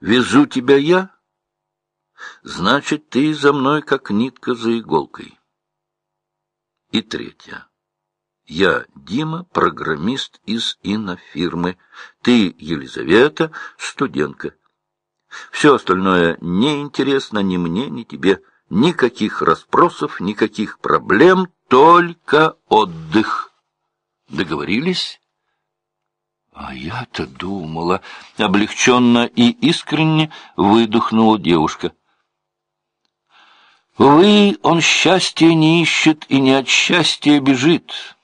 Везу тебя я? Значит, ты за мной как нитка за иголкой. И третья. Я Дима, программист из инофирмы. Ты, Елизавета, студентка. Все остальное неинтересно ни мне, ни тебе. Никаких расспросов, никаких проблем, только отдых. Договорились? А я-то думала, облегченно и искренне выдохнула девушка. Вы, он счастья не ищет и не от счастья бежит.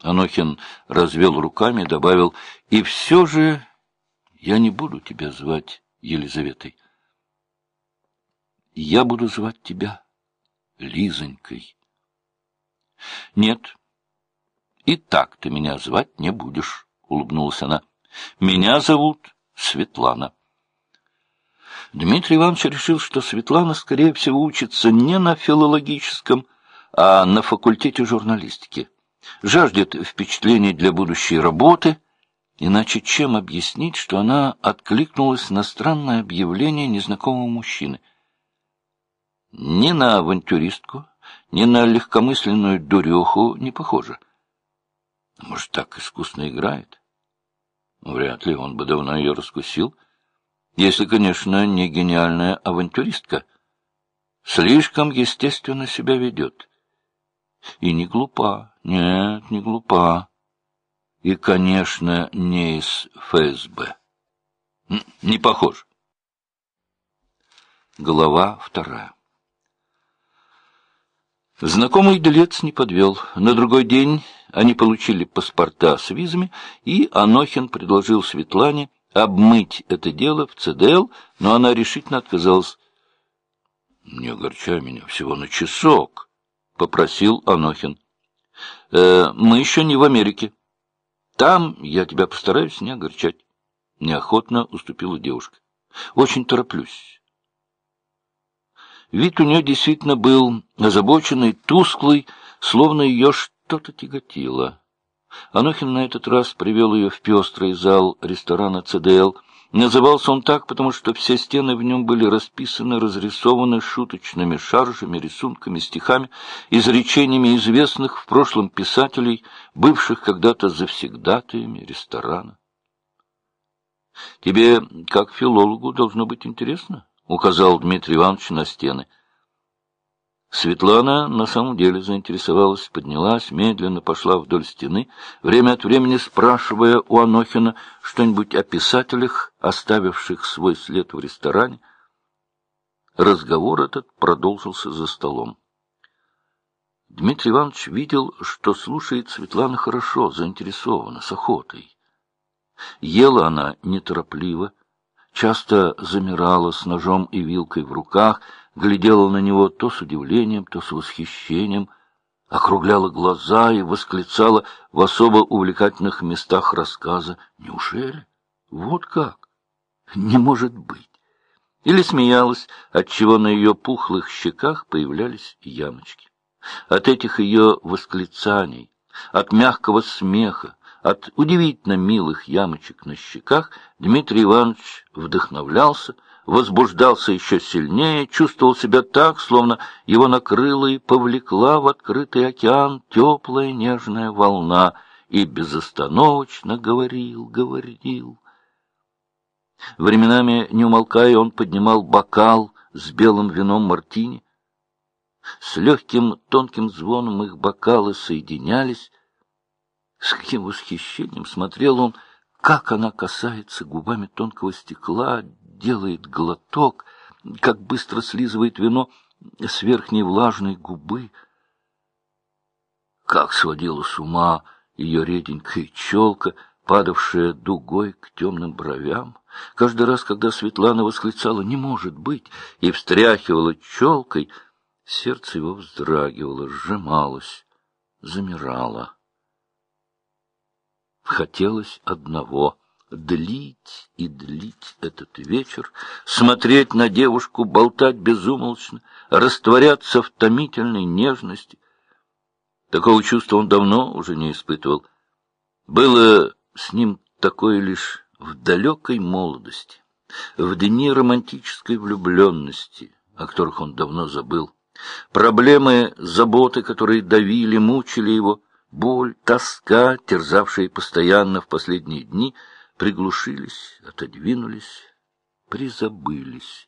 Анохин развел руками, добавил, и все же я не буду тебя звать Елизаветой. Я буду звать тебя Лизонькой. Нет, и так ты меня звать не будешь, — улыбнулась она. Меня зовут Светлана. Дмитрий Иванович решил, что Светлана, скорее всего, учится не на филологическом, а на факультете журналистики. Жаждет впечатлений для будущей работы, иначе чем объяснить, что она откликнулась на странное объявление незнакомого мужчины — ни на авантюристку, ни на легкомысленную дуреху не похоже. Может, так искусно играет? Вряд ли он бы давно ее раскусил. Если, конечно, не гениальная авантюристка. Слишком естественно себя ведет. И не глупа. Нет, не глупа. И, конечно, не из ФСБ. Не похож. Глава вторая. Знакомый делец не подвел. На другой день они получили паспорта с визами, и Анохин предложил Светлане обмыть это дело в ЦДЛ, но она решительно отказалась. — Не огорчай меня всего на часок, — попросил Анохин. «Э, — Мы еще не в Америке. Там я тебя постараюсь не огорчать. Неохотно уступила девушка. — Очень тороплюсь. Вид у нее действительно был озабоченный, тусклый, словно ее что-то тяготило. Анохин на этот раз привел ее в пестрый зал ресторана «ЦДЛ». Назывался он так, потому что все стены в нем были расписаны, разрисованы шуточными шаржами, рисунками, стихами, изречениями известных в прошлом писателей, бывших когда-то завсегдатаями ресторана. «Тебе, как филологу, должно быть интересно?» — указал Дмитрий Иванович на стены. Светлана на самом деле заинтересовалась, поднялась, медленно пошла вдоль стены, время от времени спрашивая у Анохина что-нибудь о писателях, оставивших свой след в ресторане. Разговор этот продолжился за столом. Дмитрий Иванович видел, что слушает Светлана хорошо, заинтересованно, с охотой. Ела она неторопливо, часто замирала с ножом и вилкой в руках, глядела на него то с удивлением, то с восхищением, округляла глаза и восклицала в особо увлекательных местах рассказа «Неужели? Вот как? Не может быть!» Или смеялась, отчего на ее пухлых щеках появлялись ямочки. От этих ее восклицаний, от мягкого смеха, от удивительно милых ямочек на щеках Дмитрий Иванович вдохновлялся, возбуждался еще сильнее, чувствовал себя так, словно его накрыла и повлекла в открытый океан теплая нежная волна, и безостановочно говорил, говорил. Временами, не умолкая, он поднимал бокал с белым вином мартини. С легким тонким звоном их бокалы соединялись, с каким восхищением смотрел он, как она касается губами тонкого стекла, делает глоток, как быстро слизывает вино с верхней влажной губы. Как сводила с ума ее реденькая челка, падавшая дугой к темным бровям. Каждый раз, когда Светлана восклицала «не может быть» и встряхивала челкой, сердце его вздрагивало, сжималось, замирало. Хотелось одного — длить и длить этот вечер, смотреть на девушку, болтать безумолчно, растворяться в томительной нежности. Такого чувства он давно уже не испытывал. Было с ним такое лишь в далекой молодости. В дни романтической влюбленности, о которых он давно забыл, проблемы, заботы, которые давили, мучили его, боль, тоска, терзавшие постоянно в последние дни, приглушились, отодвинулись, призабылись.